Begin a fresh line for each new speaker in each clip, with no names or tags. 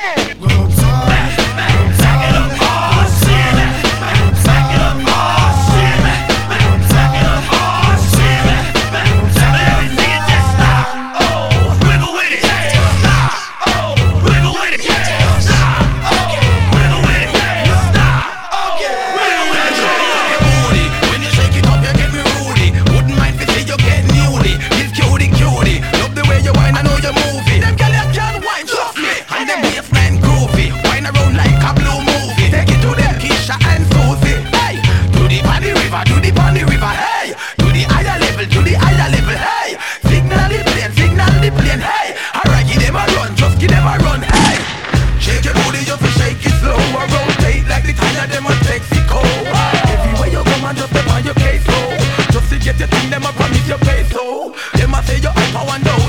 Yeah.
I say you up, I wonder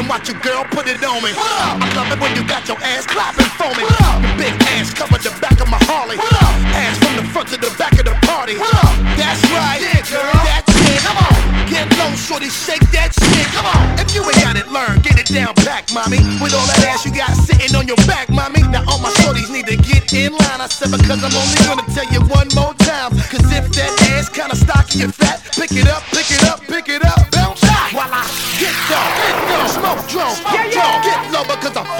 and watch your girl put it on me. I love it when you got your ass clapping for me. Big ass cover the back of my Harley. Ass from the front to the back of the party. That's right, yeah, girl. That's it. Come on, get low, shorty, shake that shit. Come on, if you ain't got it, learn, get it down back, mommy. With all that ass you got sitting on your back, mommy. Now all my shorties need to get in line. I said because I'm only gonna tell you one more time. Cause if that ass kinda stocky and fat, pick it up, pick it up, pick it up. the fuck.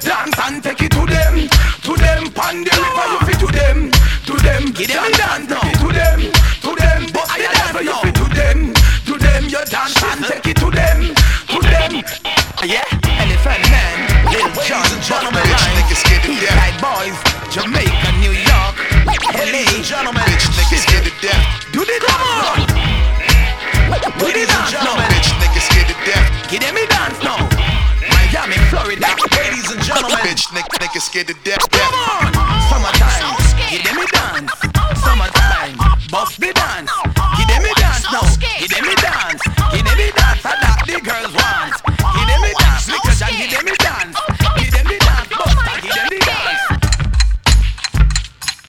Dance and take it to them, to them. Pan the river, you fit to them, to them. Give them dance, take it to them, to them. Bust the level, you fit to them, to them. You dance and take it to them, to them. Yeah, elephant man, Lil Jon, bottom line.
East Side
Boyz, Jamaica. Bitch,
nigga, nigga scared to death.
death.